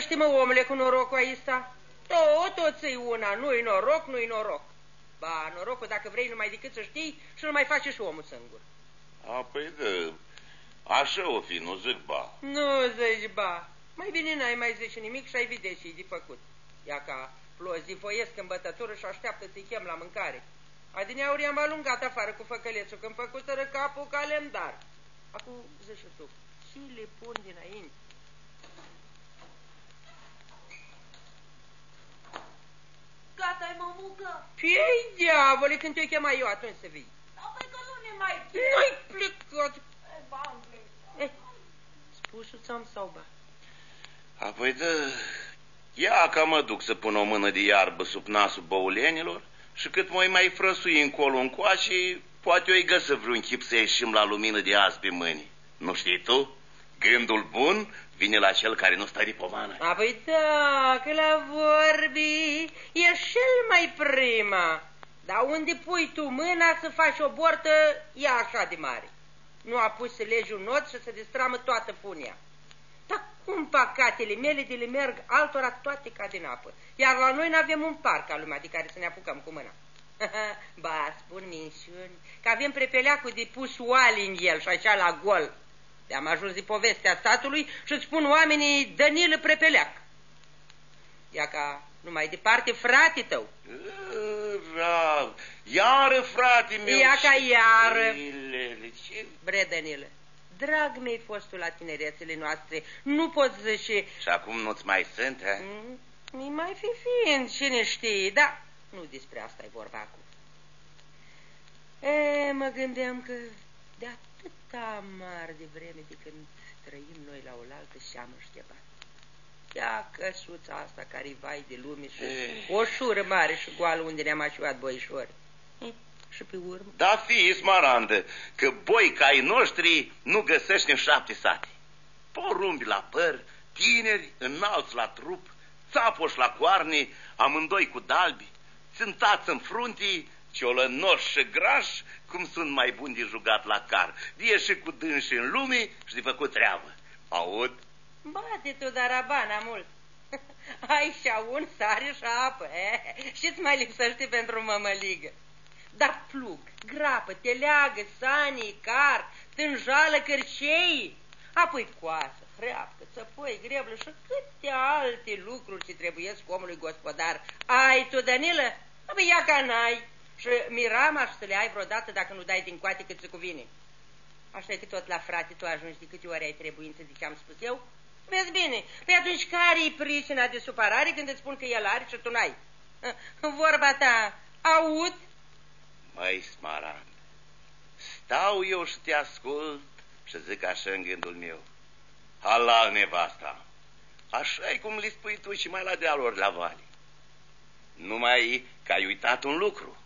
slăbește-mă, omule, cu norocul ăsta. Tot, tot ți una, nu-i noroc, nu-i noroc. Ba, norocul, dacă vrei numai decât să știi și nu mai face și omul singur. A, păi da, așa o fi, nu zic ba. Nu zici ba. Mai bine n-ai mai zice nimic și ai vede și de făcut. Ia ca plozivoiesc în bătătură și așteaptă să-i chem la mâncare. Adineauri am alungat afară cu făcălețul când făcuseră capul calendar. Acum zici tu, și le pun dinainte. Gata-i, mămucă? Piei, diavole, când te-o chema eu atunci să vii. Apoi că nu ne mai Nu-i plecat. E, ba, Eh, spusul ți-am sau ba? Apoi da, ia ca mă duc să pun o mână de iarbă sub nasul băulenilor și cât mai mai frăsui încolo încoace, poate o-i găsă vreun chip să ieșim la lumină de azi pe mâini. Nu știi tu? Gândul bun vine la cel care nu stă de pomană. Apoi da, că la vorbi e cel mai prima. Dar unde pui tu mâna să faci o bortă, e așa de mare. Nu a pus să legi un not și să destramă toată funia. Dar cum păcatele mele de le merg altora toate ca din apă. Iar la noi nu avem un parc ca lumea de care să ne apucăm cu mâna. ba, spun minșuni, că avem prepeleacul de pus oali în el și așa la gol. De-am ajuns de povestea statului și îți spun oamenii Danilă Prepeleac. Ia ca numai departe frate tău. Rav, iară frate meu. Ia ca iară. Ilele, ce... Bre, Danilă, drag mi-ai fostul la tinerețele noastre, nu pot zice... Și acum nu-ți mai sunt, he? Mm, Mi mai fi fiind, cine știe, da, nu despre asta e vorba acum. E, mă gândeam că de atâta mare de vreme de când trăim noi la oaltă și-am șchebat. Ia căsuța asta care vai de lume și E. o șură mare și goală unde ne-am așuat boișori. E, Și pe urmă? Da, fiți smarandă, că boi ca ai noștri nu găsești în șapte sate. Porumbi la păr, tineri, înalți la trup, țapoși la coarne, amândoi cu dalbi, țântați în fruntii, ciolănoși și grași, cum sunt mai buni de jugat la car, de ieși cu dânsi în lume și de făcut treabă. Aud? Bate tu, darabana, mult. Ai și un sare și apă, eh? Și-ți mai lipsește pentru mămăligă. Dar plug, grapă, teleagă, sanii, car, tânjală, cărcei, apoi coasă, hreapcă, țăpoi, greblă și câte alte lucruri ce trebuiesc omului gospodar. Ai tu, Danilă? Apoi ia ca n-ai. Și mirama să le ai vreodată dacă nu dai din coate cât se cuvine. Așa că tot la frate tu ajungi de câte ori ai trebuință de ce am spus eu? Vezi bine, păi atunci care-i pricina de supărare când îți spun că el are și tu n-ai? Vorba ta, aud? Măi, smarand, stau eu și te ascult și zic așa în gândul meu. Halal nevasta, așa e cum le spui tu și mai la dealuri la vale. Numai că ai uitat un lucru.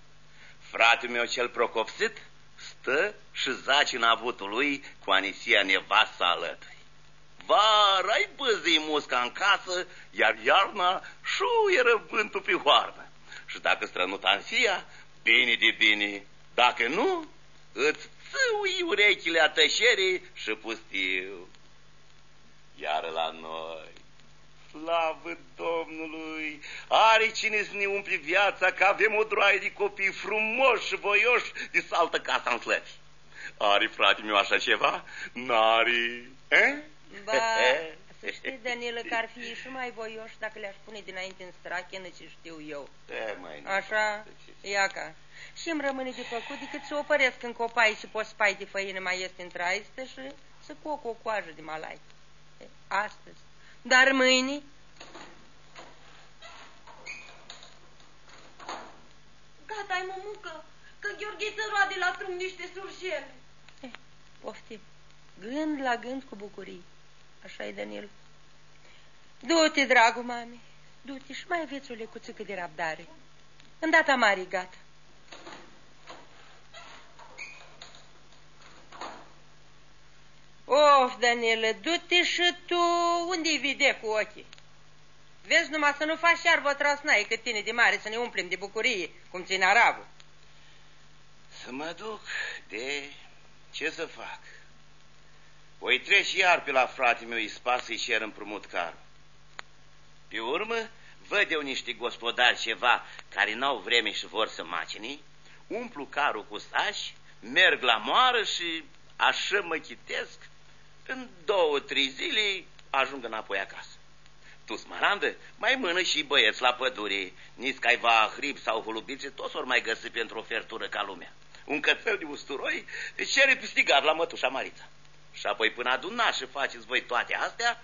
Fratele meu cel procopsit stă și zaci în avutul lui cu Anisia nevasta alături. Vara-i băzii musca în casă, iar iarna șuieră vântul pe hoarnă. Și dacă strănut Ansia, bine de bine, dacă nu, îți țâui urechile a tășerii și pustiu. Iar la noi, slavă Domnului, are cine să ne umple viața, că avem o droaie de copii frumoși și voioși de saltă casa în slăvi. Are frate meu așa ceva? N-are, eh? Ba, să știi, Danilă, că ar fi și mai voioși dacă le-aș pune dinainte în strachenă ce știu eu. E, mai Așa, iaca. Și îmi rămâne de făcut decât să opăresc în copai și pospai de făină mai este între aiste și să coc o coajă de malai. E, Astăzi. Dar mâine, Gata, ai mămucă, că Gheorghiță roade la drum niște surșele. poftim, gând la gând cu bucurie. așa e, Danil. Du-te, dragul mami, du-te și mai aveți o lecuțică de răbdare. Îndata mare, gata. Of, Danile, du-te și tu unde-i vide cu ochii? Vezi numai să nu faci iarbă trasnaie cât tine de mare să ne umplem de bucurie, cum ține arabul. Să mă duc de... ce să fac? Voi treci iar pe la frate meu ispas să-i cer împrumut carul. Pe urmă, văd eu niște gospodari ceva care n-au vreme și vor să macini, umplu carul cu sași, merg la moară și așa mă chitesc, în două, trei zile ajung înapoi acasă. Tu, smarandă, mai mână și băieți la pădure, nici caiva hrib sau hulubițe, toți ori mai găsi pentru o fertură ca lumea. Un cățel de usturoi își cere pistigat la mătușa Marița. Și apoi până adunați și faceți voi toate astea,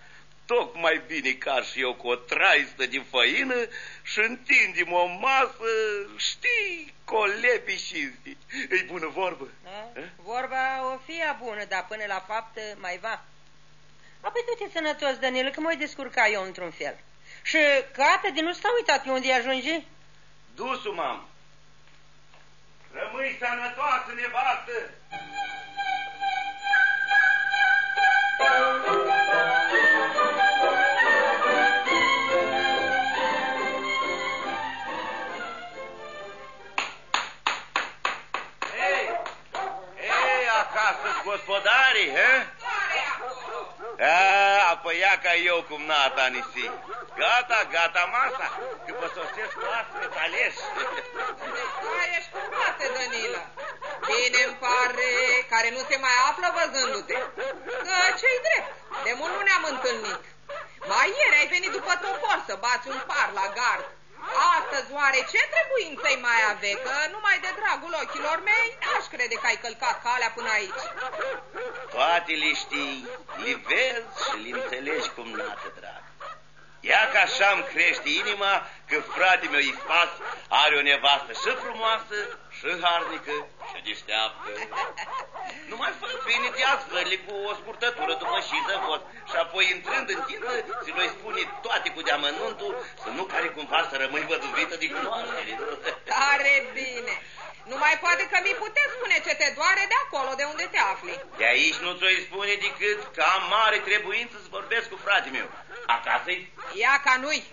tocmai bine ca și eu cu o traistă din făină și întindim o masă, știi, colepi și E bună vorbă. Da? Vorba o fie bună, dar până la fapt mai va. Apoi du-te sănătos, Danil, că mă descurca eu într-un fel. Și cate din nu s-a uitat pe unde ajunge? Dusu, mam. Rămâi sănătoasă, nevastă! A, apoi ia ca eu cum nata nisi. Gata, gata masa, că vă sosesc oaspeți aleși. ești cu toate, Danila. Bine îmi pare care nu se mai află văzându-te. Că ce-i drept, de mult nu ne-am întâlnit. Mai ieri ai venit după topor să bați un par la gard. Astăzi oare ce trebuință-i mai ave? Că numai de dragul ochilor mei aș crede că ai călcat calea până aici. Toate le știi, le vezi și le înțelegi cum nată, drag. Ia ca așa-mi crește inima că frate meu Ispas are o nevastă și frumoasă, și harnică, și deșteaptă. Nu mai fă bine de asfările cu o scurtătură după și zăvot și apoi intrând în tine, ți voi spune toate cu deamănuntul, să nu care cumva să rămâi văduvită de cunoaștere. Tare bine! Nu mai poate că mi puteți spune ce te doare de acolo, de unde te afli. De aici nu ți-o spune decât că am mare trebuință să vorbesc cu fratele meu. Acasă-i? Ia ca nu-i.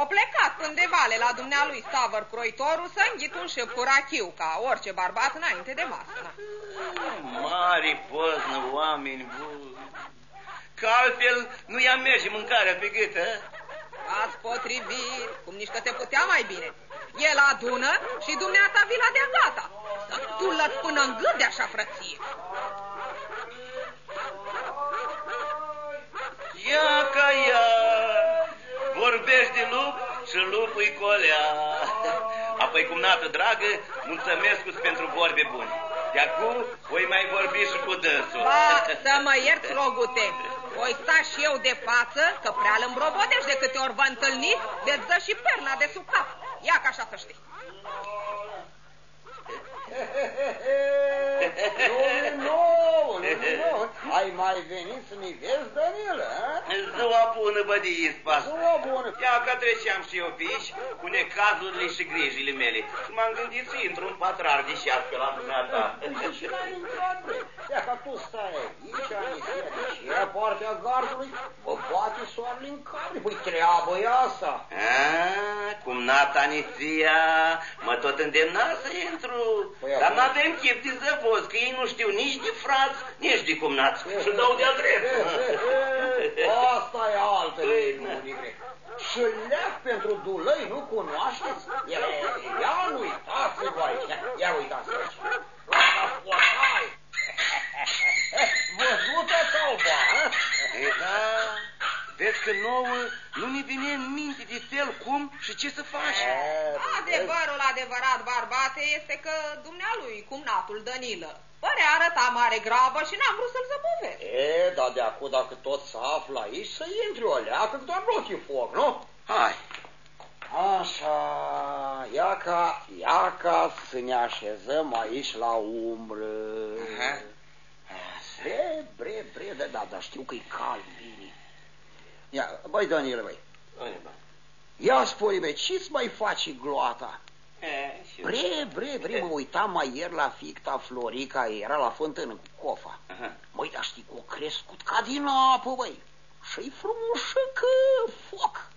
O plecat până vale la dumnealui Stavăr Croitorul să înghit un șep cu rachiu, ca orice barbat înainte de masă. Na. Mari poznă, oameni buni. Că altfel nu i-am merge mâncarea pe gâtă. Ați potrivit, cum nici că te putea mai bine. El adună și dumneata vila de gata. Să tu lăs până în gât de așa frăție. Ia ca ea, vorbești de lup și lupul-i colea. Apoi, cum nată dragă, mulțumesc pentru vorbe bune. De acum voi mai vorbi și cu dânsul. Ba, să mă ierți, rogute. Voi sta și eu de față, că prea îl îmbrobodești de câte ori vă întâlniți, de dă și perna de sub cap. Ia ca așa să știi. Nu, nu, nu, ai mai venit să-mi vezi, Danilă, Ziua bună, bădii, Ispas. Ziua bună. Ia că treceam și eu pe aici cu necazurile și grijile mele și m-am gândit să intru în patrar de șapte la dumneata. Și n-ai intrat, bre. Ia că tu stai aici, Anisia, deci ia partea gardului, bă, poate soarele în care, păi treabă e asta. A, cum nata Anisia, mă tot îndemna să intru, Păi dar acum- n-avem chip de zăvoz, că ei nu știu nici de frați, nici de cumnați și dau de-a drept. Asta e altă minune, Și șleac pentru dulăi nu cunoașteți? Ia, ia nu uitați-vă aici, ia uitați-vă aici. Asta potai. Văzută sau ba? E, da, vezi că nouă nu ne vine în minte de fel cum și ce să faci. Adevărul adevărat, barbate, este că dumnealui, cumnatul Danilă, părea arăta mare grabă și n-am vrut să-l zăbovesc. E, dar de acum dacă tot să află aici, să intri o leacă, că doar nu foc, nu? Hai, Așa, ia ca, ia ca să ne așezăm aici la umbră. Aha. Bre, bre, bre, da, da, da, știu că e cald, bine. Ia, băi, Daniel, băi, Unde, bă? ia spune, băi, ce-ți mai faci gloata? E, și eu. Bre, bre, bre, mă uitam mai ieri la ficta Florica, era la fântână cu cofa. Aha. Măi, dar știi că o crescut ca din apă, băi. Și-i frumușă că foc.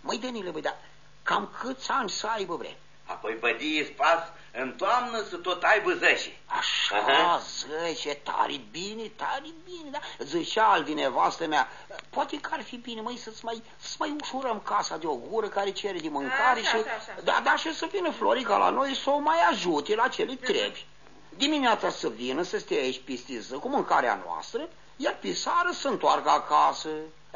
Măi, Danile, băi, dar cam câți ani să aibă, bre? Apoi bădii spas în toamnă să tot aibă zece. Așa, Aha. zece, tare bine, tare bine, da? Zicea al din nevastă mea, poate că ar fi bine, măi, să-ți mai, să mai ușurăm casa de o gură care cere de mâncare Așa, și... așa, așa. Da, da, și să vină Florica la noi să o mai ajute la ce le trebuie. Dimineața să vină, să stea aici pistiză cu mâncarea noastră, iar pe seară să întoarcă acasă.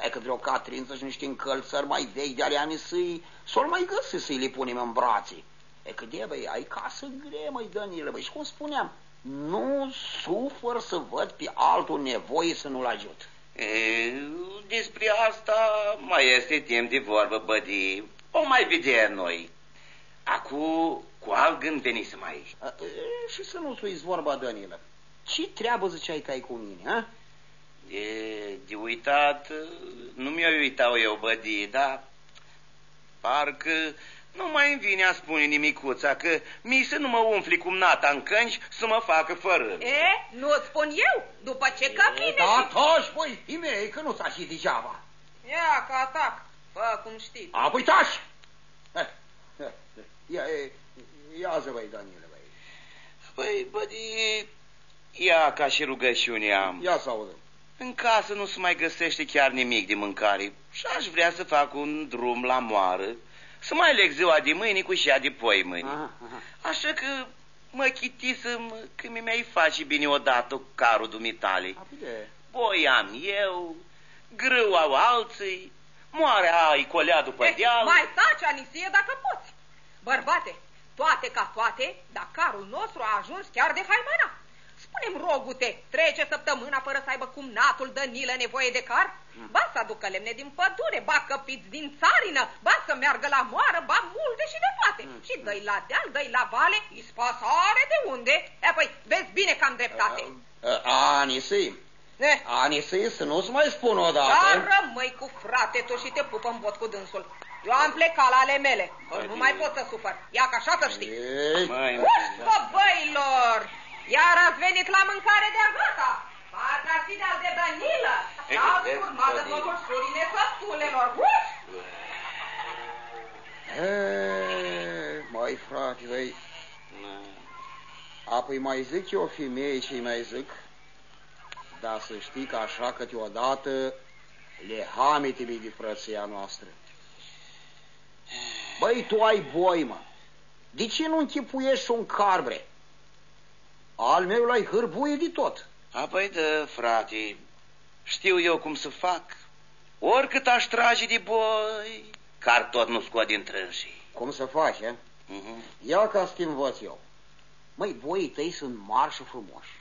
E că vreo catrință și niște încălțări mai vechi de ale să-i, să-l mai găsi să-i le punem în brațe. E că de băi, ai casă grea, măi, Danile, băi, și cum spuneam, nu sufăr să văd pe altul nevoie să nu-l ajut. E, despre asta mai este timp de vorbă, bădi. O mai vedem noi. Acum, cu alt gând venisem aici. A, e, Și să nu ți vorba, Danilă. Ce treabă ziceai că ai cu mine, ha? De, de uitat, nu mi-o uitau eu, bădi, dar parcă nu mai îmi vine a spune nimicuța că mi să nu mă umfli cum nata în cânci să mă facă fără. E, nu-ți spun eu, după ce că vine Da, și... taci, băi, imei, că nu ți-a și degeaba. Ia, că atac, fă cum știți. A, păi taci! Eh, eh, Ia, e, ia zi, băi, Danile, băi. Păi, bădi, ia ca și rugăciune am. Ia să audă. În casă nu se mai găsește chiar nimic de mâncare și aș vrea să fac un drum la moară, să mai leg ziua de mâine cu cea de poi mâine. Aha, aha. Așa că mă chitisem că mi-ai face bine odată cu carul dumitale. A, păi de... Boi am eu, grâu au alții, moare ai colea după Eh, deal. mai taci, Anisie, dacă poți. Bărbate, toate ca toate, dar carul nostru a ajuns chiar de haimana. Spune-mi, rogute, trece săptămâna fără să aibă cumnatul Dănilă nevoie de car? Ba să aducă lemne din pădure, ba căpiți din țarină, ba să meargă la moară, ba multe și de toate. Și dă la deal, dă la vale, ispasare de unde? E, păi, vezi bine că am dreptate. Anisei, Eh, Anisei, să nu-ți mai spun odată. Dar rămâi cu frate tu și te pupă în bot cu dânsul. Eu am plecat la ale mele, că nu mai pot să sufăr. Ia că așa să știi. Ei, Măi, Ușcă, băilor! Iar ați venit la mâncare de gata. Parcă ar fi de-al de Danilă. Ei, Ați vezi, urmat Danilă. totul surile sătulelor. Uș! ei, mai frate, băi, apoi mai zic eu femeie ce mai zic, dar să știi că așa câteodată le hamite de frăția noastră. Băi, tu ai boi, mă. De ce nu închipuiești un carbre? Al meu l-ai hârbuie de tot. Apoi da, frate, știu eu cum să fac. Oricât aș trage de boi, car tot nu scot din trânsii. Cum să faci, eh? Mhm. Ia ca să te învăț eu. Măi, boii tăi sunt mari și frumoși.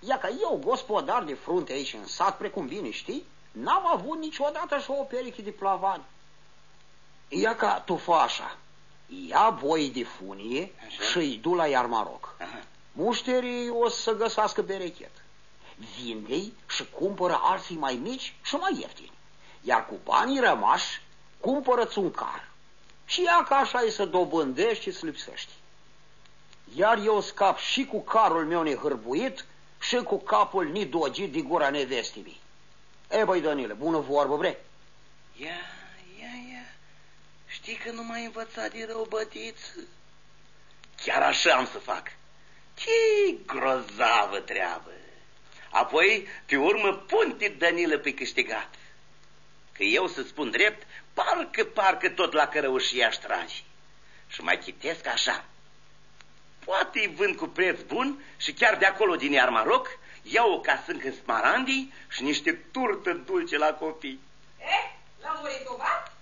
Ia ca eu, gospodar de frunte aici în sat, precum bine știi, n-am avut niciodată așa o pereche de plavani. Ia ca tu fă așa. Ia boii de funie Așa. și îi du la Iarmaroc. Aha. Mușterii o să găsească berechet. Vinde-i și cumpără alții mai mici și mai ieftini. Iar cu banii rămași, cumpără-ți un car. Și ia ca așa e să dobândești și să lipsești. Iar eu scap și cu carul meu nehârbuit și cu capul nidogit de gura nevestii. E, băi, Danile, bună vorbă, bre. Ia, ia, ia, știi că nu m-ai învățat de rău, bătiță? Chiar așa am să fac. Ce grozavă treabă! Apoi, pe urmă, pun-te, Danilă, pe câștigat. Că eu, să spun drept, parcă, parcă tot la cărăușie aș trage. Și mai chitesc așa. Poate îi vând cu preț bun și chiar de acolo din Iarmaroc iau o casâncă smarandii și niște turtă dulce la copii. Eh, l-am murit tu, ba?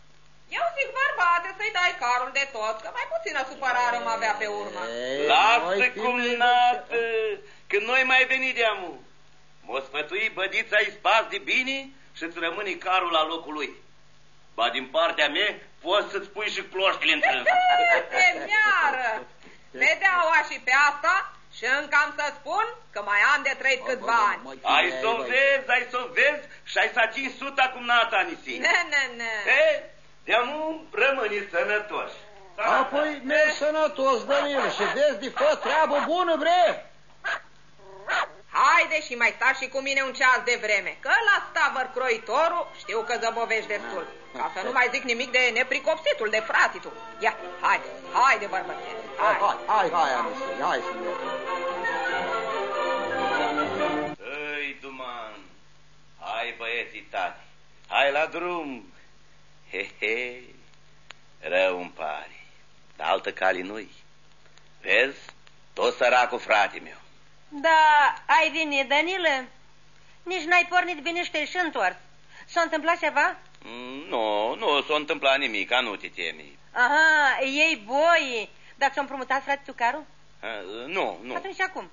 Eu zic, bărbate, să-i dai carul de tot, că mai puțină supărare mă avea pe urmă. Ei, Lasă noi cum fim- nată, că noi mai venit de amu. Mă sfătui bădița îi spas de bine și-ți rămâne carul la locul lui. Ba din partea mea poți să-ți pui și ploștile în trâns. Te miară! Vedeaua și pe asta și încă am să spun că mai am de trăit câțiva ani. Măi, Ai cine să o băi? vezi, ai să o vezi și ai să atingi suta cum nata nisi. Ne, ne, ne. E, de nu rămâni sănătoși. Apoi mergi sănătos, Danil, și vezi de fă treabă bună, bre. Haide și mai stați și cu mine un ceas de vreme, că la stavăr croitorul știu că zăbovești destul. Ca să nu mai zic nimic de nepricopsitul, de fratitul. Ia, haide, haide, bărbățele, Hai, hai. hai, hai, hai, Anisie, hai să mergem. Ei, Duman, hai băieții tati, hai la drum. He, he, rău îmi pare, dar altă cali nu-i. Vezi, tot săracul frate meu. Da, ai venit, Danilă? Nici n-ai pornit bine și te-ai și întors. S-a întâmplat ceva? Mm, Nu, nu s-a întâmplat nimic, nu te temi. Aha, ei boi. Dar ți-a împrumutat frate Tucaru? Ha, Nu, nu. Atunci acum?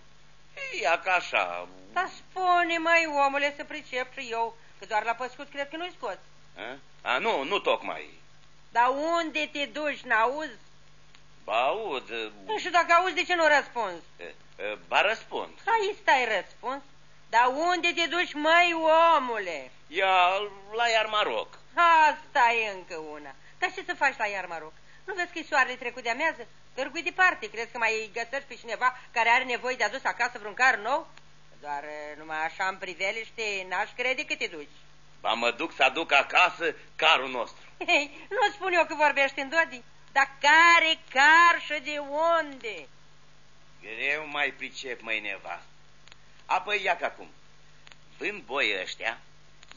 Ia ca așa. Dar spune, mai omule, să pricep și eu, că doar la păscut cred că nu-i scos. Ha? A, nu, nu tocmai. Dar unde te duci, n-auzi? Ba aud, Nu știu dacă auzi, de ce nu răspunzi? e, e, ba răspund. Hai, stai răspuns. Dar unde te duci, măi, omule? Ia la iar Maroc. Asta e încă una. Dar ce să faci la iar Maroc? Nu vezi că-i soarele trecut de amează? Târgui departe. Crezi că mai găsești pe cineva care are nevoie de adus acasă vreun car nou? Doar e, numai așa în priveliște n-aș crede că te duci. Ba mă duc să aduc acasă carul nostru. Hei, nu spun eu că vorbești în dodi. Dar care car și de unde? Greu mai pricep, măi nevastă. Apoi ia acum. Vând boi ăștia,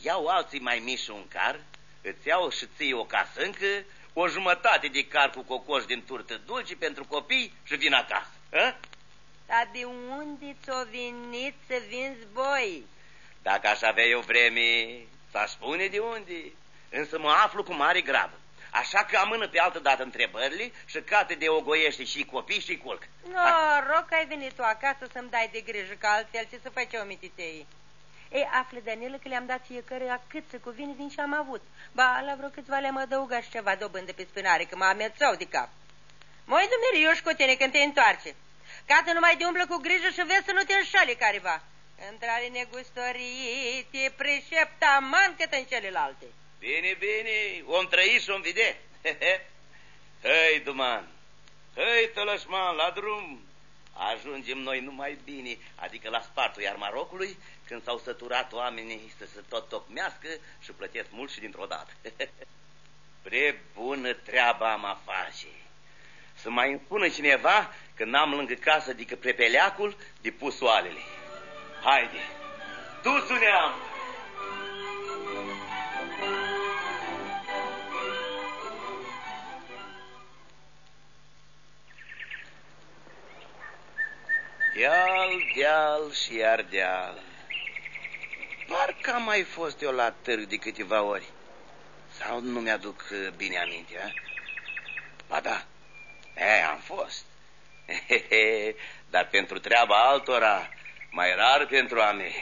iau alții mai mici un car, îți iau și ții o casâncă, o jumătate de car cu cocoș din turtă dulci pentru copii și vin acasă. A? Dar de unde ți-o venit să vinzi boi? Dacă aș avea eu vreme, să spune de unde. Însă mă aflu cu mare grabă. Așa că amână pe altă dată întrebările și cate de ogoiește și copii și culc. Noroc că ai venit tu acasă să-mi dai de grijă, că altfel ce să faci o mititei? Ei, află, Daniela, că le-am dat fiecare cât să cuvine din ce am avut. Ba, la vreo câțiva le-am adăugat și ceva dobândă pe spânare, că mă amețau de cap. Măi, dumneriu, școtene, când te întoarce. Ca să nu mai de umblă cu grijă și vezi să nu te înșale careva. Între negustorii te preșept aman cât în celelalte. Bine, bine, om trăi și om vede. Hei, Duman, hei, tălășman, la drum. Ajungem noi numai bine, adică la spartul iar Marocului, când s-au săturat oamenii să se tot tocmească și plătesc mult și dintr-o dată. Pre bună treaba am a face. Să mai îmi spună cineva că n-am lângă casă decât prepeleacul de pusoalele. Haide, tu neam! Deal, deal și iar deal. Parcă am mai fost eu la târg de câteva ori. Sau nu mi-aduc uh, bine aminte, a? Ba da, e, am fost. Dar pentru treaba altora, mai rar pentru a mea.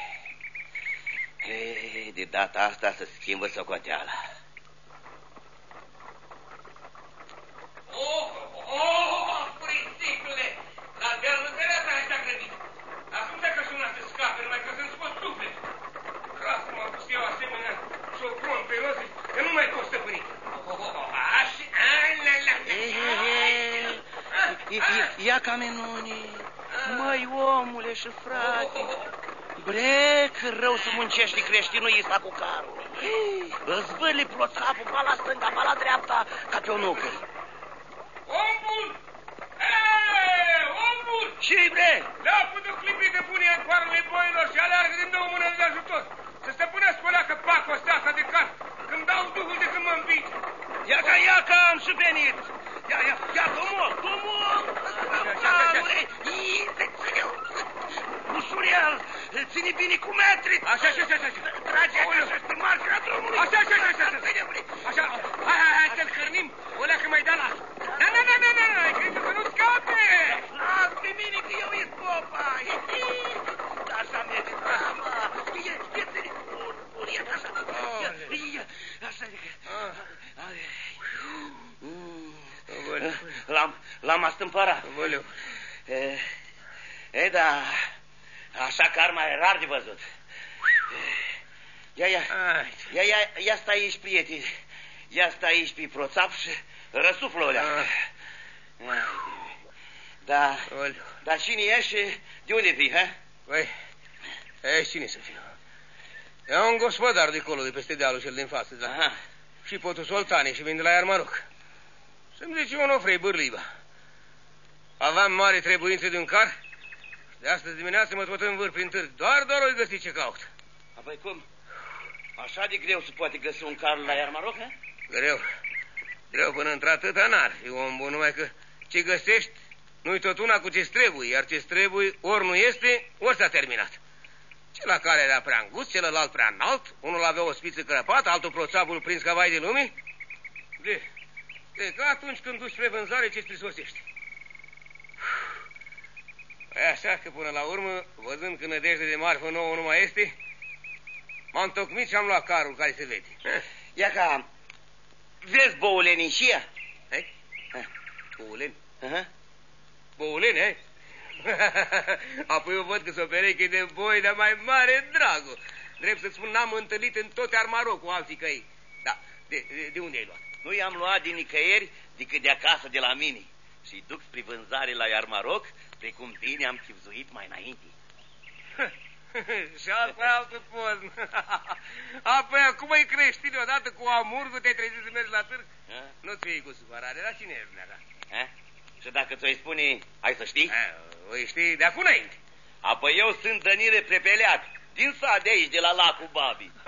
E, de data asta să schimbă socoteala. Oh, oh, puricicule! La dealul ta așa grăbit. Acum dacă sună să scape, numai că să-mi scot suflet. Ras m-am pus eu asemenea socron pe roze, că nu mai pot stăpâni. Așa, la, la, Ia ca menunii, măi omule și frate, bre, că rău să muncești creștinul Isa cu carul. Îți vârli proțapul ba la stânga, ba la dreapta, ca pe o nucă. Om bun! Eee, om bun! Ce-i bre? Le-a putut clipi de pune în coarele boilor și aleargă din două mână de ajutor. Să stăpânească o leacă pacul ăsta asta de car. Când dau duhul de când mă împingi. Ia ca, ia ca, am și venit. Ia, ia, ia, domol, domol. Mamule, ii, te ține, ușurel, ține bine cu metri. Așa, așa, așa, așa. Trage așa și pe marginea drumului. Așa, așa, așa, așa. Așa, hai, hai, hai să-l hărnim. O leacă mai da la. Na, na, na, na, na, na, crezi că nu scape. Las pe mine că eu e popa. Așa merge, așa, mă. Ia, ia, ține, bun, bun, ia, așa. Ia, ia, așa, L-am, l-am astâmpărat. Aoleu. E, e, da, așa că ar mai rar de văzut. Ia, ia, Hai. ia, ia, ia stai aici, prieteni. Ia stai aici pe proțap și răsuflă o leacă. Da, Aoleu. dar cine ești și de unde vii, ha? Băi, E, cine să fiu? E un gospodar de acolo, de peste dealul cel din față, da. Aha. Și potul Soltani și vin de la Iarmaroc. Să-mi zice Onofrei Bârliba. Aveam mare trebuință de un car. De astăzi dimineață mă tot învâr prin târg. Doar, doar o găsi ce caut. Apoi cum? Așa de greu se poate găsi un car la Iarmaroc, he? Greu. Greu până într-atâta n-ar fi om bun, numai că ce găsești nu-i tot una cu ce trebuie, iar ce trebuie ori nu este, ori s-a terminat. Cel care era prea îngust, celălalt prea înalt, unul avea o spiță crăpată, altul proțapul prins ca vai de lume. De, de ca atunci când duci spre vânzare ce-ți prisosești. E așa că până la urmă, văzând că nădejde de marfă nouă nu mai este, m-am tocmit și am luat carul care se vede. Ia ca... Vezi boulenii și ea? Hai? Bouleni? Aha. Bouleni, hai? Apoi eu văd că s-o pereche de boi, dar mai mare dragul. Drept să spun, n-am întâlnit în tot Armaroc cu alții căi. Da, de, de, de unde ai luat? Nu i-am luat din nicăieri decât de acasă de la mine. Și duc spre vânzare la Iarmaroc, precum bine am chipzuit mai înainte. și asta e altă poză. Apoi acum e creștin odată cu amurgul, te-ai trezit să mergi la târg? Ha? Nu-ți fii cu supărare, dar cine e dumneata? Ha? Și dacă ți-o spune, ai să știi? Ha, O știi de acum înainte. Apoi eu sunt Dănire Prepeleac, din sat de aici, de la lacul Babi.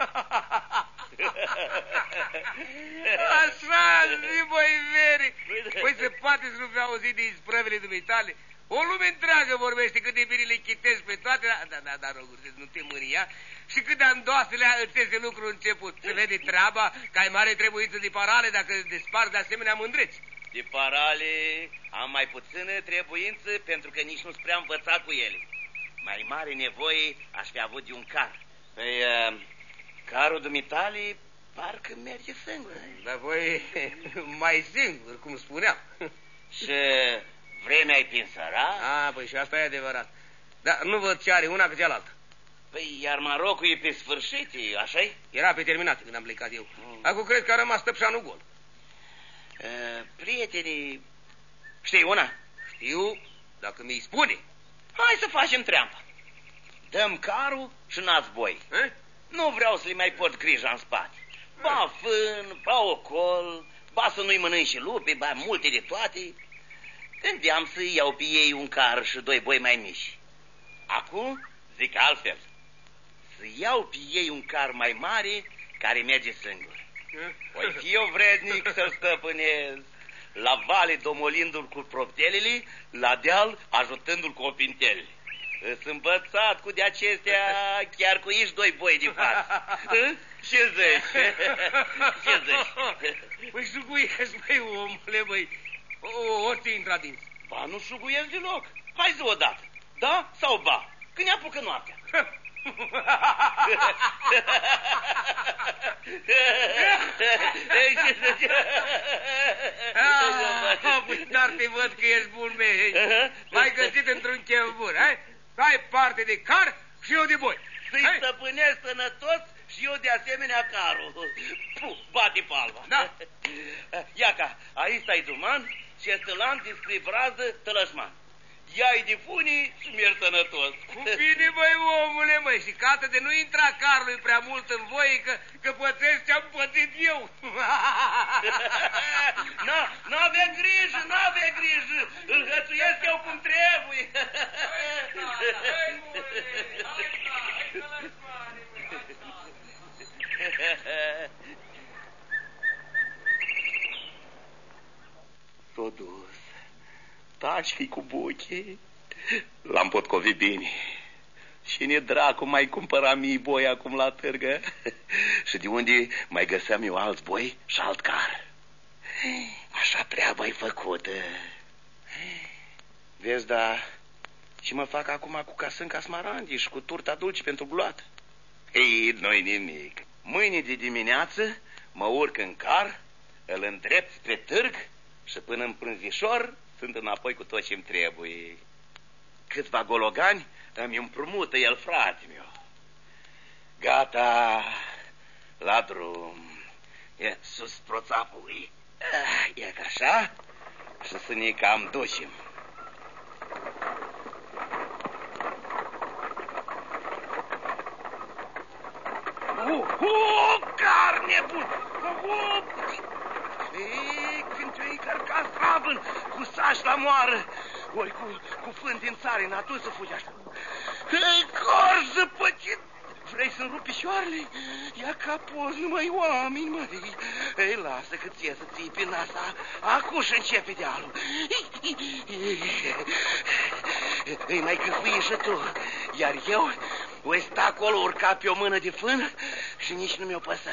Așa zi, băi, veri. Păi da. Păi se poate să nu fi auzit de isprăvile dumitale. O lume întreagă vorbește cât de bine le chitezi pe toate, da, da, da, da roguri, nu te mâria. Și cât de andoasele îți este lucru început. Se vede treaba că ai mare trebuință de parale dacă îți despar de asemenea mândreți. De parale am mai puțină trebuință pentru că nici nu-s prea învățat cu ele. Mai mare nevoie aș fi avut de un car. Păi, uh, carul dumitale parcă merge singur. Dar voi mai singur, cum spuneam. Și vremea e pinsăra? A, păi și asta e adevărat. Dar nu văd ce are una că cealaltă. Păi, iar Marocul e pe sfârșit, așa-i? Era pe terminat când am plecat eu. Mm. Acum cred că a rămas tăpșanul gol. Uh, prietenii, știi una? Știu, dacă mi-i spune. Hai să facem treaba. Dăm carul și n-ați boi. Eh? Nu vreau să le mai pot grija în spate. Ba fân, ba ocol, ba să nu-i mănânci și lupi, ba multe de toate. Gândeam să iau pe ei un car și doi boi mai mici. Acum zic altfel. Să iau pe ei un car mai mare care merge singur. Voi fi eu vrednic să-l stăpânez. La vale domolindu-l cu proptelele, la deal ajutându-l cu opintelele. Îs învățat cu de acestea chiar cu ești doi boi din față. Hă? Ce zici? Ce zici? Păi suguiesc, băi, omule, băi. O, o, o ți intra din. Ba, nu șuguiesc deloc. Hai zi odată. Da sau ba? Când ne apucă noaptea? Ah, păi, dar te văd că ești bun, mei. M-ai găsit într-un chef bun, hai? Ai parte de car și eu de boi. Să-i Hai. stăpânesc sănătos și eu de asemenea carul. Puh, bate palma. Da. Iaca, aici stai duman și este lan despre brază tălășman. Ia-i de funii și merg sănătos. Cu bine, băi, omule, măi, și cată de nu intra carului prea mult în voi, că, că pățești ce-am pățit eu. Nu, nu avea grijă, nu avea grijă. Îl hățuiesc eu cum trebuie. S-o dus. Taci fi cu buche. L-am potcovit bine. Și ne dracu mai cumpăra mii boi acum la târgă. și de unde mai găseam eu alți boi și alt car. Așa treaba e făcută. Vezi, da, și mă fac acum cu casânca smarandi și cu turta dulce pentru gluat. Ei, nu nimic. Mâine de dimineață mă urc în car, îl îndrept spre târg și până în prânzișor sunt înapoi cu tot ce-mi trebuie. Câțiva gologani îmi împrumută el, frate meu. Gata, la drum. E sus proțapului. Ah, E ca așa și să ne cam ducem. O, o, carne bun! O, Ei, când te-ai încărcat sabân cu saci la moară, ori cu, cu fân din țară, atunci să fugi așa. Ei, cor zăpăcit! Vrei să-mi rupi picioarele? Ia capoz, numai oameni, măi. Ei, lasă că ție să ții pe nasa. Acum și începe dealul. Ei, mai cârpâie și tu. Iar eu voi sta acolo urcat pe o mână de fân și nici nu mi-o păsă.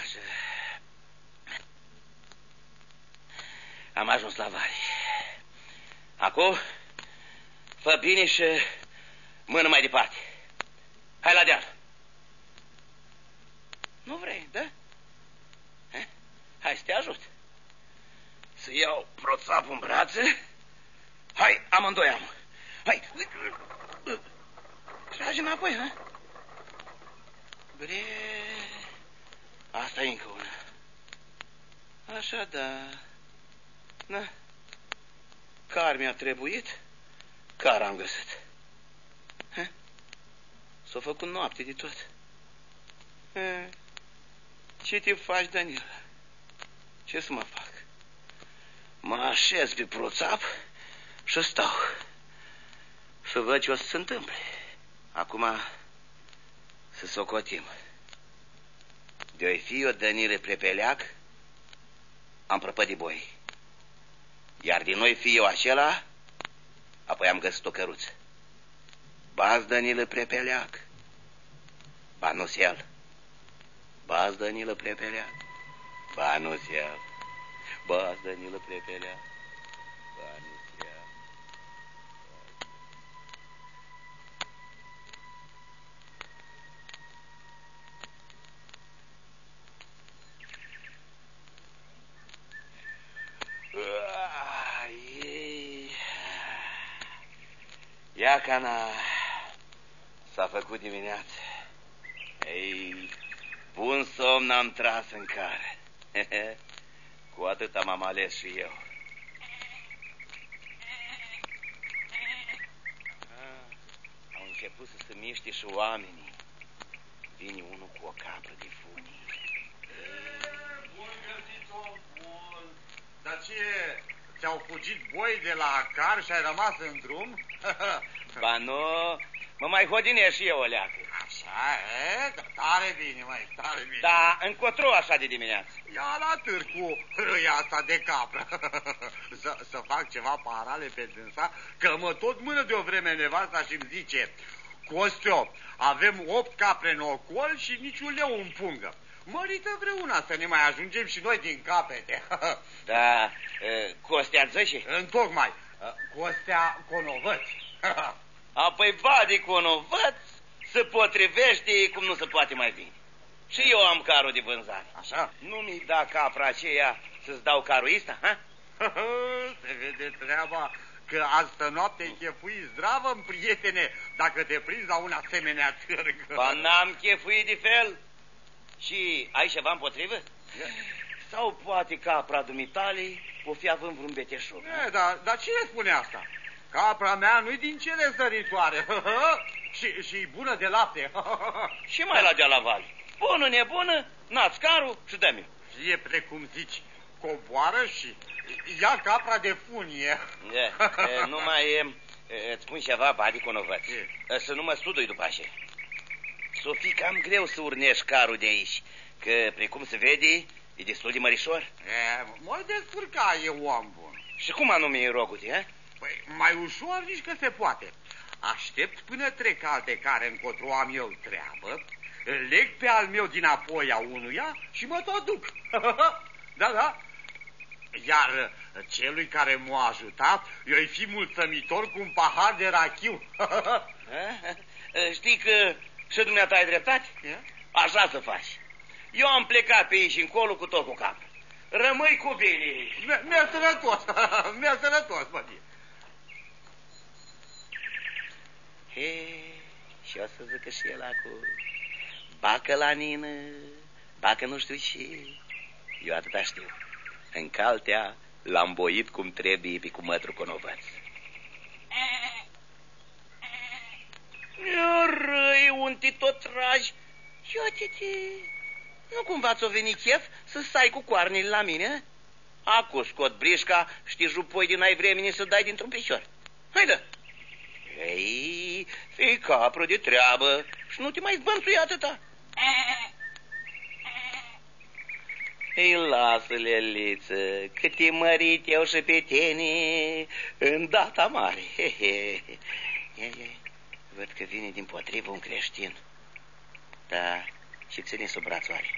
Așa. Am ajuns la vale. Acum, fă bine și mână mai departe. Hai la deal. Nu vrei, da? Hai să te ajut. Să iau proțapul în brațe. Hai, amândoi am. Hai. Tragi înapoi, ha? Bre... Asta e încă una. Așa, da. Na. Car mi-a trebuit, car am găsit. S-a făcut noapte de tot. Ha. Ce te faci, Daniel? Ce să mă fac? Mă așez pe proțap și stau. Să văd ce o să se întâmple. Acum să socotim. De-o fi o dănire prepeleac, am prăpădit boi. Iar din noi fi eu acela, apoi am găsit o căruță. Baz Danilă Prepeleac, Banusel, Baz Danilă Prepeleac, Banusel, Baz Danilă Prepeleac, Iacana s-a făcut dimineață. Ei, bun somn am tras în care. Cu atât m-am ales și eu. Ah, au început să se miște și oamenii. Vine unul cu o capră de funii. Bun găsit, om bun. Dar ce, ți-au fugit boi de la car și ai rămas în drum? Ba nu, mă mai hodine și eu o leacă. Așa, e, da, tare bine, mai tare bine. Da, încotro așa de dimineață. Ia la târg cu râia asta de capră. să, să fac ceva parale pe dânsa, că mă tot mână de o vreme nevasta și îmi zice, Costio, avem opt capre în ocol și niciun leu în pungă. Mărită vreuna să ne mai ajungem și noi din capete. da, Costea Zăși? Întocmai, Costea Conovăți. Apoi badi Conovăți se potrivește cum nu se poate mai bine. Și eu am carul de vânzare. Așa? Nu mi da capra aceea să-ți dau carul ăsta, ha? Se vede treaba că astă noapte chefui zdravă prietene, dacă te prinzi la un asemenea târg. Ba n-am chefuit de fel. Și ai ceva împotrivă? Sau poate capra dumitale o fi având vreun beteșug. E, dar, dar cine spune asta? Capra mea nu-i din cele săritoare și, și bună de lapte. și mai la de la vale. Bună, nebună, nați carul și dă-mi. Și e precum zici, coboară și ia capra de funie. E, e, numai e, îți spun ceva, Badi Conovăț, să nu mă studui după așa. S-o fi cam greu să urnești carul de aici, că, precum se vede, e destul de mărișor. E, mă descurca, e om bun. Și cum anume e rogul de, Păi, mai ușor nici că se poate. Aștept până trec alte care încotro am eu treabă, îl leg pe al meu din apoi a unuia și mă tot duc. da, da. Iar celui care m-a ajutat, eu-i fi mulțumitor cu un pahar de rachiu. Știi că și dumneata ai dreptate? Așa să faci. Eu am plecat pe aici încolo cu tot cu cap. Rămâi cu bine. Mi-a sănătos, mi-a sănătos, mă He, și o să zică și el acum, bacă la nină, bacă nu știu ce. Eu atâta știu. În caltea l-am boit cum trebuie pe cu mătru conovăț. Răi, unti tot tragi. Iute-te, nu cumva ți-o veni chef să stai cu coarnile la mine? Acu scot brișca, știi jupoi din ai vremeni să dai dintr-un picior. Haide! Ei, fii capră de treabă și nu te mai zbânțui atâta. Ei, lasă-le, Liță, cât e mărit eu și pe tine în data mare. He, he. Ia, ia. Văd că vine din potrivă un creștin. Da, și ține sub brațoare.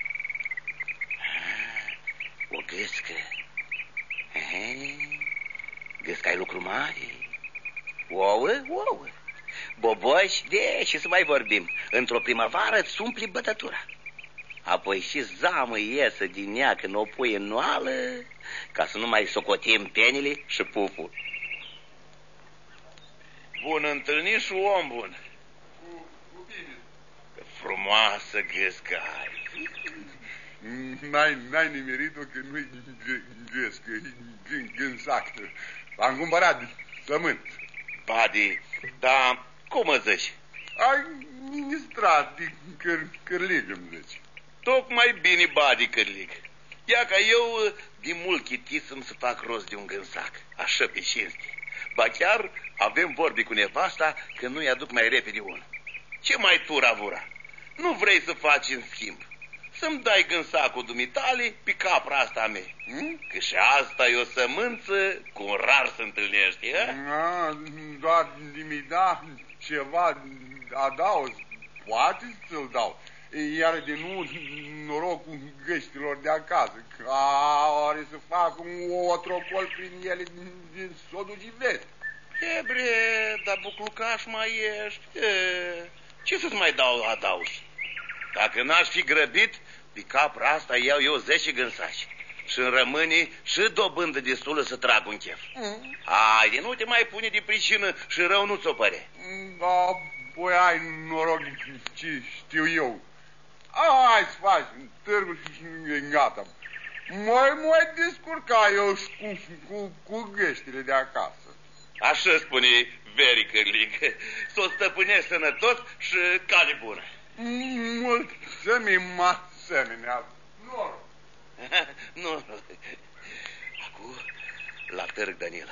Ah, o gâscă. Gâscă ai lucru mare. Ouă, ouă. Boboși, de și să mai vorbim. Într-o primăvară îți umpli bătătura. Apoi și zamă iesă din ea când o pui în noală, ca să nu mai socotim penile și puful. Bun întâlnit și om bun. Cu, cu bine. Frumoasă gâscă ai. N-ai, n-ai nimerit-o că nu-i gâscă, e gânsac. Am cumpărat sământ. Badi, dar cum mă zici? Ai ministrat de căr, cărlig, îmi zici. Tocmai bine, Badi, cărlig. Ia ca eu din mult chitisem să fac rost de un gânsac, așa pe cinste. Ba chiar avem vorbi cu nevasta că nu-i aduc mai repede unul. Ce mai tura vura? Nu vrei să faci în schimb? Să-mi dai gânsacul dumitale pe capra asta a mea. Hm? Că și asta e o sămânță cu un rar să întâlnești, a? A, doar mi da ceva adaos, poate să-l dau. Iar de nu norocul găștilor de acasă, care să fac un otrocol prin ele din, din sodul de vest. E bre, dar buclucaș mai ești. E, ce să-ți mai dau adaus? Dacă n-aș fi grăbit, pe capra asta iau eu zece gânsaci și îmi rămâne și dobândă destulă să trag un chef. Mm. Haide, nu te mai pune de pricină și rău nu ți-o pare. Da, păi ai noroc ce știu eu. Hai să faci târgul și gata. Mai mai descurca eu și cu, cu, cu găștile de acasă. Așa spune Vericărlig. Să o stăpânești sănătos și cale bună. Mulțumim asemenea. Nu. nu. Acum, la târg, Danil.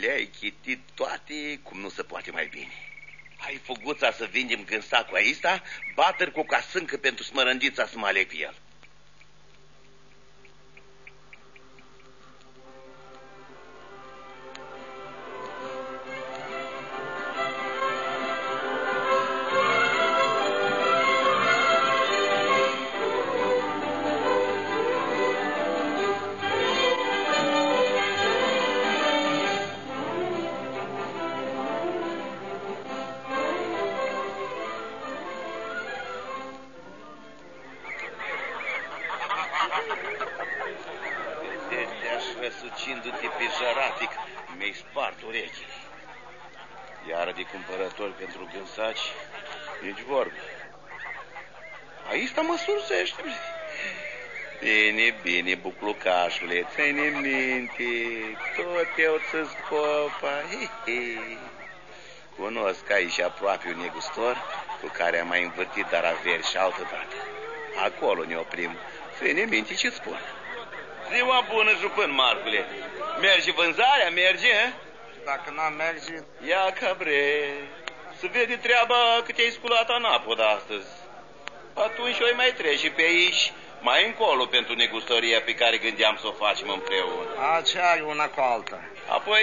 Le-ai chitit toate cum nu se poate mai bine. Ai făguța să vindem gânsacul aici, bater cu casâncă pentru smărândița să mă aleg pe el. Buclucașule, ține minte, tot eu ți popa. Cunosc aici aproape un negustor cu care am mai învârtit dar averi și altă dată. Acolo ne oprim. Ține minte ce spun. Ziua bună, jupân, Marcule. Merge vânzarea, merge, he? Dacă n-am merge... Ia cabre, să vede treaba cât ai sculat anapod astăzi. Atunci o mai trece pe aici, mai încolo pentru negustoria pe care gândeam să o facem împreună. Aceea e una cu alta. Apoi,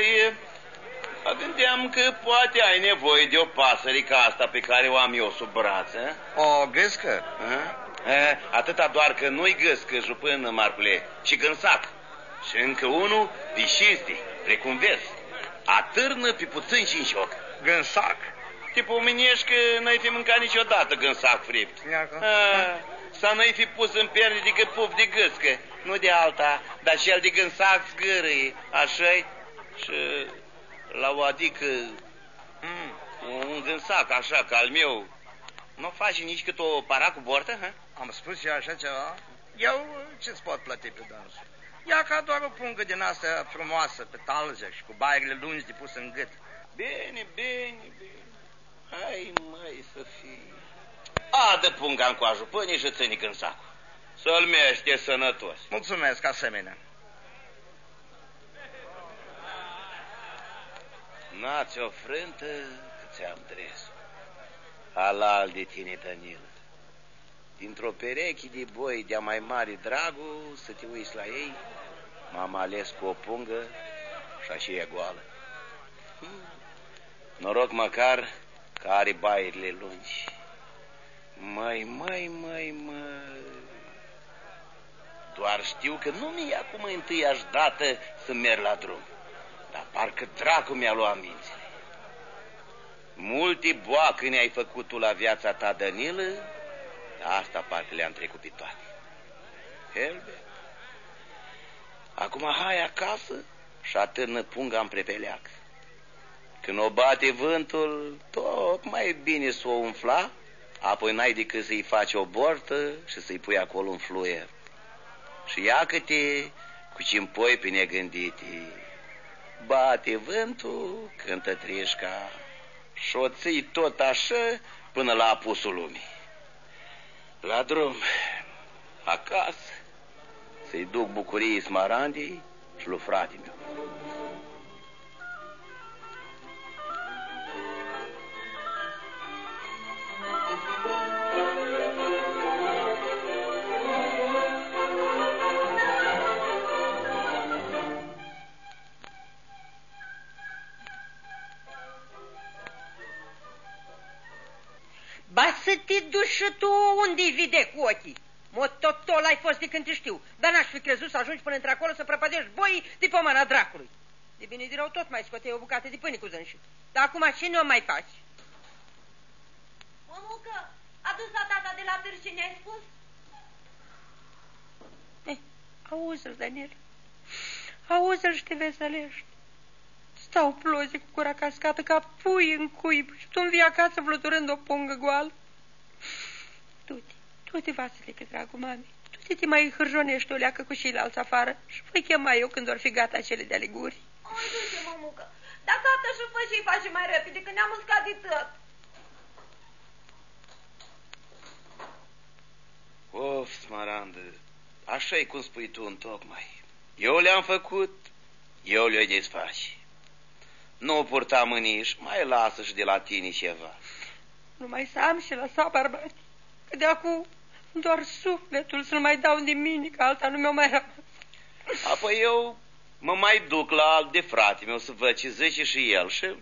gândeam că poate ai nevoie de o pasăre ca asta pe care o am eu sub braț, he? O gâscă? A? E, atâta doar că nu-i găscă jupân, Marcule, ci gânsac. Și încă unul pe cinste, precum vezi. Atârnă pe puțin și în șoc. Gânsac? Te pomenești că n-ai fi mâncat niciodată gânsac fript. A, să n-ai fi pus în pierne decât puf de gâscă, nu de alta, dar și el de gânsac zgârâie, așa Și la o adică mm, un gânsac așa ca al meu, nu faci nici cât o para cu bortă, ha? Am spus eu așa ceva? Eu ce-ți pot plăti pe dânsul? Ia ca doar o pungă din asta frumoasă, pe talză și cu baierile lungi de pus în gât. Bine, bine, bine. Hai mai să fii. Adă punga în coajul, pâine și țânic în sac. Să-l mește sănătos. Mulțumesc asemenea. N-ați o frântă că ți-am dres. Halal de tine, Danil. Dintr-o pereche de boi de-a mai mare dragul să te uiți la ei, m-am ales cu o pungă și așa e goală. Noroc măcar că are bairile lungi. Mai, mai, mai, mai... Doar știu că nu mi-e acum întâi aș dată să merg la drum. Dar parcă dracu mi-a luat mințile. Multe boacăni ai făcut tu la viața ta, Danilă, dar asta parcă le-am trecut pe toate. Helbet. Acum hai acasă și atârnă punga în prepeleac. Când o bate vântul, tot mai bine să o umfla, apoi n-ai decât să-i faci o bortă și să-i pui acolo un fluier. Și ia te cu cimpoi pe negândite. Bate vântul, cântă trișca și o ții tot așa până la apusul lumii. La drum, acasă, să-i duc bucurii smarandii și lui frate meu. Te duci și tu unde-i vide cu ochii. Mototol ai fost de când te știu, dar n-aș fi crezut să ajungi până într-acolo să prăpădești boii de pomana dracului. De bine de rău tot mai scoteai o bucată de pâine cu zânșit. Dar acum ce nu o mai faci? Mămucă, a dus la tata de la târg ce ne-ai spus? Eh, auzi-l, Daniel. Auzi-l și te veselești. Stau plozi cu cura cascată ca pui în cuib și tu vii acasă fluturând o pungă goală. Du-te, du-te, Vasilică, dragul mami. Du-te, te mai hârjonești o leacă cu ceilalți afară și voi chema eu când or fi gata cele de aleguri. Oi, du-te, mămucă, dacă atât și fă și face mai repede, că ne-am uscat de tot. Of, Smarandă, așa e cum spui tu în tocmai. Eu le-am făcut, eu le-o desfaci. Nu purta mâniși, mai lasă și de la tine ceva. Numai să am și lăsa bărbați, că de acum doar sufletul să-l mai dau de mine, că alta nu mi-o mai rămas. Apoi eu mă mai duc la alt de frate meu să văd ce zice și el și...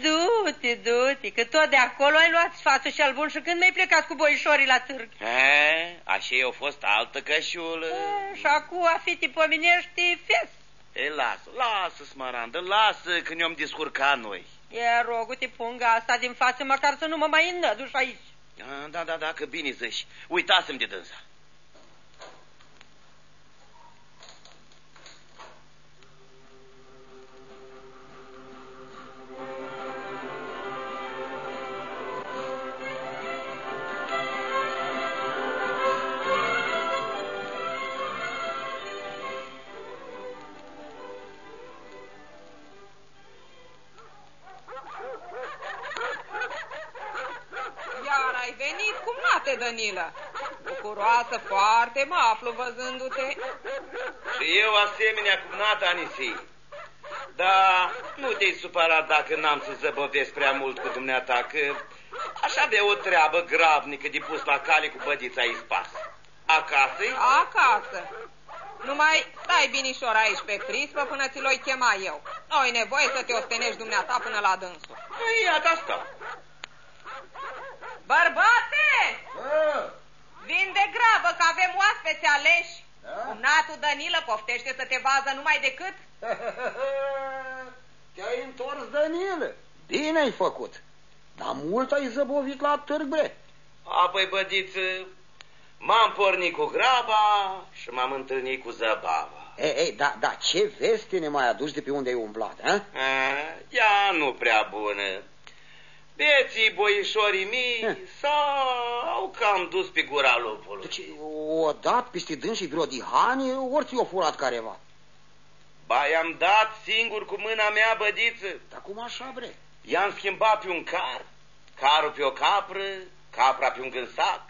Du-te, du-te, că tot de acolo ai luat sfatul și al bun și când mi-ai plecat cu boișorii la târg. E, așa eu fost altă cășiulă. E, și acum a fi te pominești fes. E, lasă, lasă, Smarandă, lasă că ne-om descurcat noi. E, rogul-te punga asta din față, măcar să nu mă mai înnăduși aici. A, da, da, da, că bine zici. Uitasem de dânsa. Nate, Danila. Bucuroasă foarte mă aflu văzându-te. Și eu asemenea cu nata Anisi. Dar nu te-ai supărat dacă n-am să zăbovesc prea mult cu dumneata, că aș avea o treabă grabnică de pus la cale cu bădița ispas. acasă -i? Acasă. Numai stai binișor aici pe crispă până ți l-oi chema eu. Nu ai nevoie să te ostenești dumneata până la dânsul. Păi, iată stau. Bărbate! Bă, Vin de grabă că avem oaspeți aleși. Da? Natul Danilă poftește să te vază numai decât. Te-ai întors, Danile. Bine ai făcut. Dar mult ai zăbovit la târg, bre. Apoi, bădiță, m-am pornit cu graba și m-am întâlnit cu zăbava. Ei, ei, da, da, ce veste ne mai aduci de pe unde ai umblat, a? A, ea nu prea bună. Beții boișorii mei s-au cam dus pe gura lupului. Deci, o dat peste dânsii vreo dihanie, ori ți-o furat careva. Ba, i-am dat singur cu mâna mea, bădiță. Dar cum așa, bre? I-am schimbat pe un car carul pe o capră, capra pe un gânsac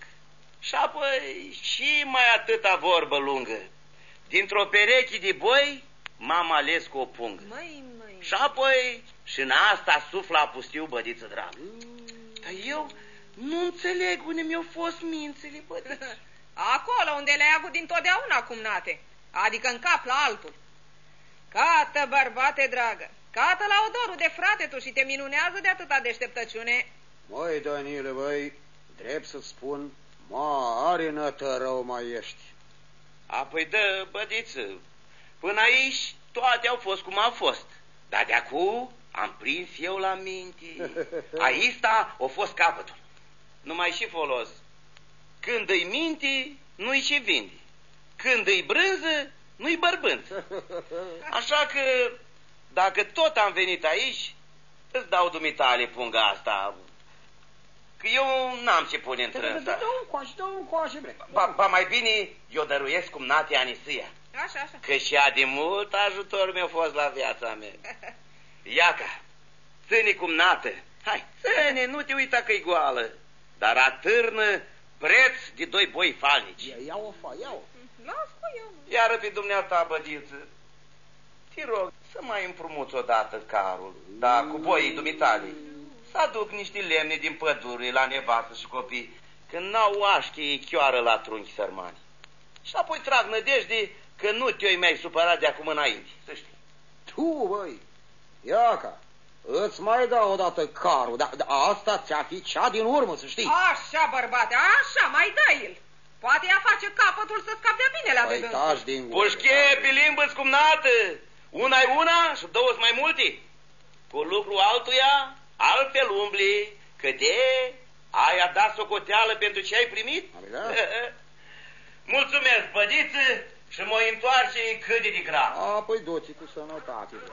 și apoi și mai atâta vorbă lungă. Dintr-o pereche de boi m-am ales cu o pungă. Măi, măi. Și apoi și în asta sufla pustiu bădiță dragă. Dar eu nu înțeleg unde mi-au fost mințele, bădiță. Acolo unde le-ai avut dintotdeauna, cumnate. Adică în cap la altul. Cată, bărbate dragă, cată la odorul de frate tu și te minunează de atâta deșteptăciune. Măi, Danile, băi, drept să spun, mare nătărău mai ești. Apoi dă, bădiță, până aici toate au fost cum au fost. Dar de acum am prins eu la minte. Aici a fost capătul. Nu mai și folos. Când îi minte, nu-i și vinde. Când îi brânză, nu-i bărbânt. Așa că, dacă tot am venit aici, îți dau dumitale punga asta. Că eu n-am ce pune în trânsa. Dă un coașe, dă un coașe, bre. Ba, ba mai bine, eu dăruiesc cum nate Anisia. Așa, așa. Că și a de mult ajutor mi-a fost la viața mea. Iaca, ține cum nată. Hai, ține, nu te uita că-i goală. Dar atârnă preț de doi boi falnici. Ia, ia-o, fa, ia-o. Las-o eu. Iară pe dumneata, bădiță, te rog să mai împrumuți odată carul, da, cu boii dumitale. Să aduc niște lemne din pădure la nevastă și copii, când n-au oaște chioară la trunchi sărmani. Și apoi trag nădejde că nu te-oi mai supărat de acum înainte, să știi. Tu, băi, Iaca, îți mai dau odată carul, dar da, asta ți-a fi cea din urmă, să știi. Așa, bărbate, așa, mai dă el. Poate ea face capătul să scape de bine la Păi de taci din gură. Pușche pe limbă scumnată, una e una și două mai multe. Cu lucru altuia, altfel umbli, că de ai dat socoteală pentru ce ai primit? Da. Mulțumesc, bădiță, și mă întoarce cât de grav. A, păi du-ți cu sănătate, bă.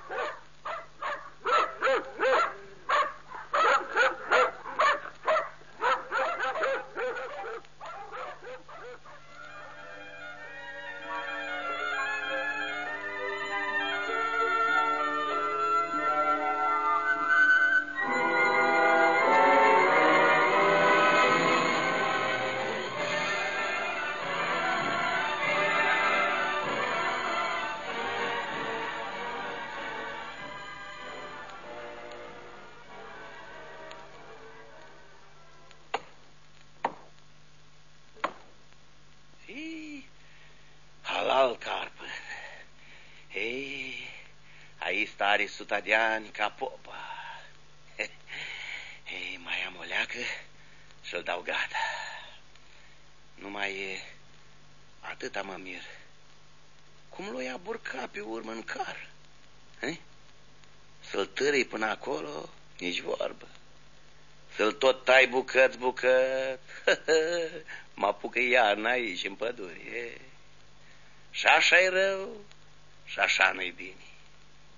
suta de ani ca popa. Ei, mai am o leacă și-l dau gata. Nu mai e atâta mă mir. Cum l-o ia burca pe urmă în car? Eh? Să-l târâi până acolo, nici vorbă. Să-l tot tai bucăți, bucăt. mă apucă iarna aici, în pădure. E. Și așa e rău, și așa nu-i bine.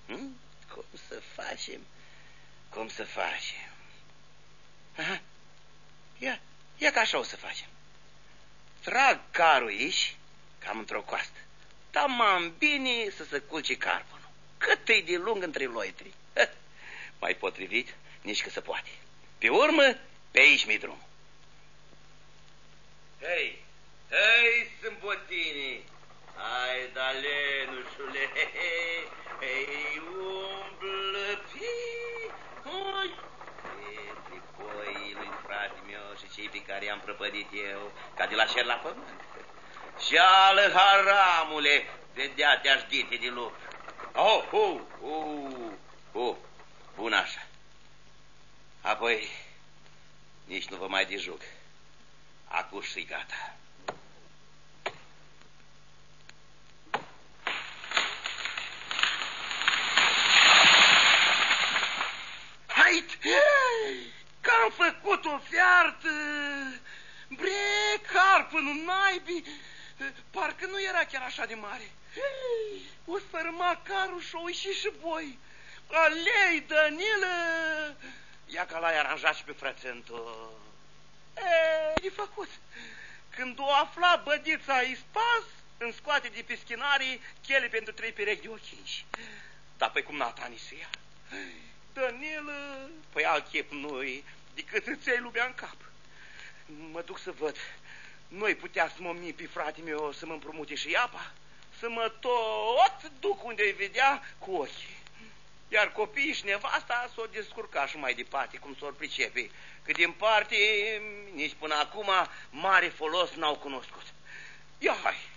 Hm? Cum să facem? Cum să facem? Aha. Ia, ia că așa o să facem. Trag carul aici, cam într-o coastă. Tamam bine să se culce carpul. Cât e de lung între loitri. Mai potrivit, nici că se poate. Pe urmă, pe aici mi drum. Hei, hei, sâmbotini! Hai, da, lenușule, hei, umblă, pii, hai! Între coii lui frate meu și cei pe care i-am prăpădit eu, ca de la cer la pământ. Și ală haramule, vedea te-aș dite de lup. Oh, oh, oh, oh, bun așa. Apoi, nici nu vă mai dejuc. Acum și gata. Hai! Că am făcut o fiartă! Bre, carpânul naibii! Parcă nu era chiar așa de mare. O sfărâma carul și o ieși și voi. Alei, Danilă! Ia ca l-ai aranjat și pe frățântul. E, de făcut. Când o afla bădița ispas, îmi scoate de pischinarii chele pentru trei perechi de ochiși. Dar pe cum Natanisia? Daniel, păi alt chip nu decât îți iei lumea în cap. Mă duc să văd. Noi putea să mă pe frate meu să mă împrumute și apa, să mă tot duc unde îi vedea cu ochii. Iar copiii și nevasta s-o descurca și mai departe, cum s-or pricepe, că din parte nici până acum mare folos n-au cunoscut. Ia hai!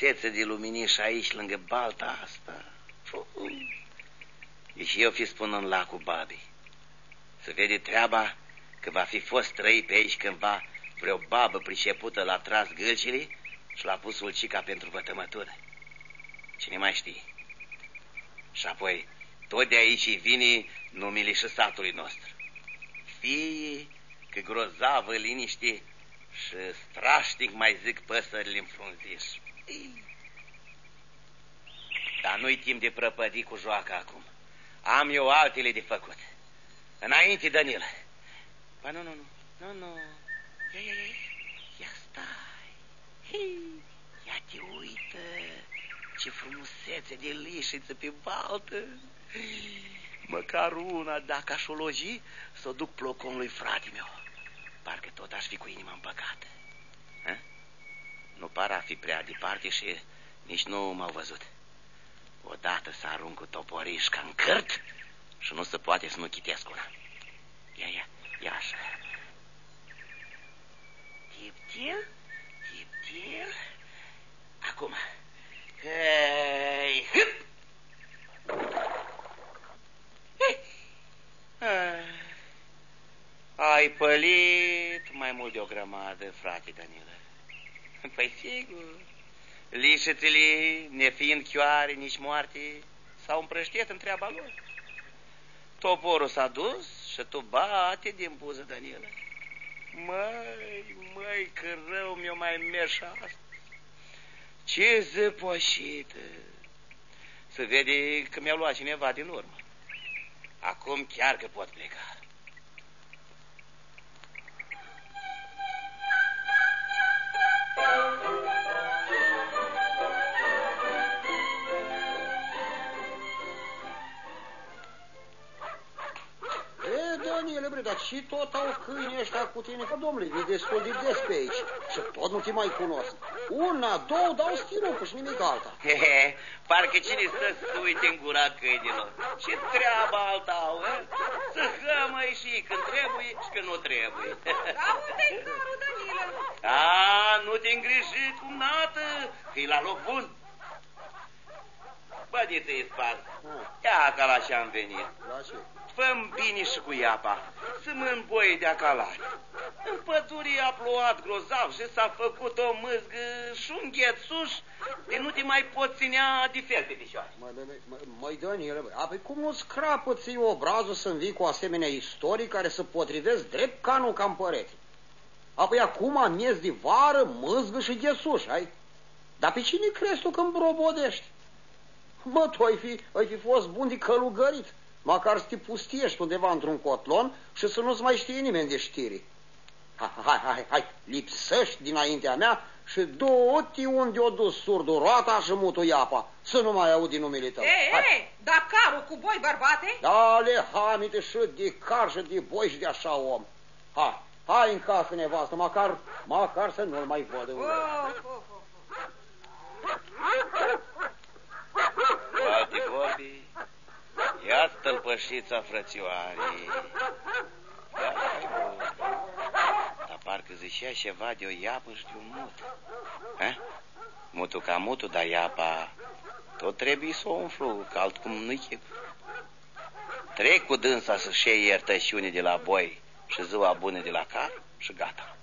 Frumusețe de luminiș aici, lângă balta asta. E și eu fi spun în lacul babii. Să vede treaba că va fi fost trăi pe aici cândva vreo babă pricepută la tras gâlcile și l-a pus ulcica pentru vătămătură. Cine mai știe? Și apoi, tot de aici vine numele și satului nostru. Fie că grozavă liniște și strașnic mai zic păsările în frunziș. Dar nu-i timp de prăpădii cu joaca acum. Am eu altele de făcut. Înainte, Danil. Ba nu, nu, nu, nu, nu. Ia, ia, ia, ia stai. Hei, ia te uită. Ce frumusețe de lișiță pe baltă. Măcar una, dacă aș o logi, să o duc ploconului frate meu. Parcă tot aș fi cu inima împăcată. Ha? Nu par a fi prea departe și nici nu m-au văzut. Odată să arunc cu toporișca în cârt și nu se poate să nu chitesc una. Ia, ia, ia așa. Tiptil, tiptil. Acum. Hei, hip! Ah. Ai pălit mai mult de o grămadă, frate Danilă. Păi sigur, lișețele, nefiind chioare, nici moarte, s-au împrăștiet în treaba lor. Toporul s-a dus și tu bate din buză, Danilă. Măi, măi, că rău mi-o mai merg asta. Ce zăpoșită! Să vede că mi-a luat cineva din urmă. Acum chiar că pot pleca. Și tot au câini ăștia cu tine, că domnule, e destul de des pe aici și tot nu te mai cunosc. Una, două, dau stirupul și nimic alta. He, he, parcă cine stă să uite în gura câinilor. Ce treaba alta au, he? Să hămăi și când trebuie și când nu trebuie. Dar unde-i carul, Danilă? A, nu te îngriji cum nată, că la loc bun. Bădiță-i spart. Ia ca la ce am venit. La ce? Făm bine și cu iapa, să mă îmboi de acalari. În pădure a plouat grozav și s-a făcut o mâzgă și un ghețuș de nu te mai poți ținea de fel pe picioare. Măi, măi, măi, Daniele, băi, apoi cum nu scrapă ți obrazul să vii cu asemenea istorii care să potrivesc drept canul cam părete? Apoi acum, miez de vară, mâzgă și ghețuș, ai? Dar pe cine crezi tu că îmbrobodești? Bă, tu ai fi, ai fi fost bun de călugărit. Măcar să te pustiești undeva într-un cotlon și să nu-ți mai știe nimeni de știri. Hai, hai, hai, hai, lipsești dinaintea mea și du-te unde o dus surdul roata și mutul iapa, să nu mai audi numele tău. Ei, ei, dar carul cu boi, bărbate? Ale hamite și de car și de boi și de așa om. Hai, hai în casă, nevastă, măcar, măcar să nu-l mai văd. Oh, oh, oh. Alte vorbi Ia tălpășița frățioarii. Da, dar parcă zicea ceva de o iapă și de un mut. Ha? Mutul ca mutul, dar iapa tot trebuie să o umflu, că altcum nu-i chip. Trec cu dânsa să-și iertășiune de la boi și ziua bună de la car și gata.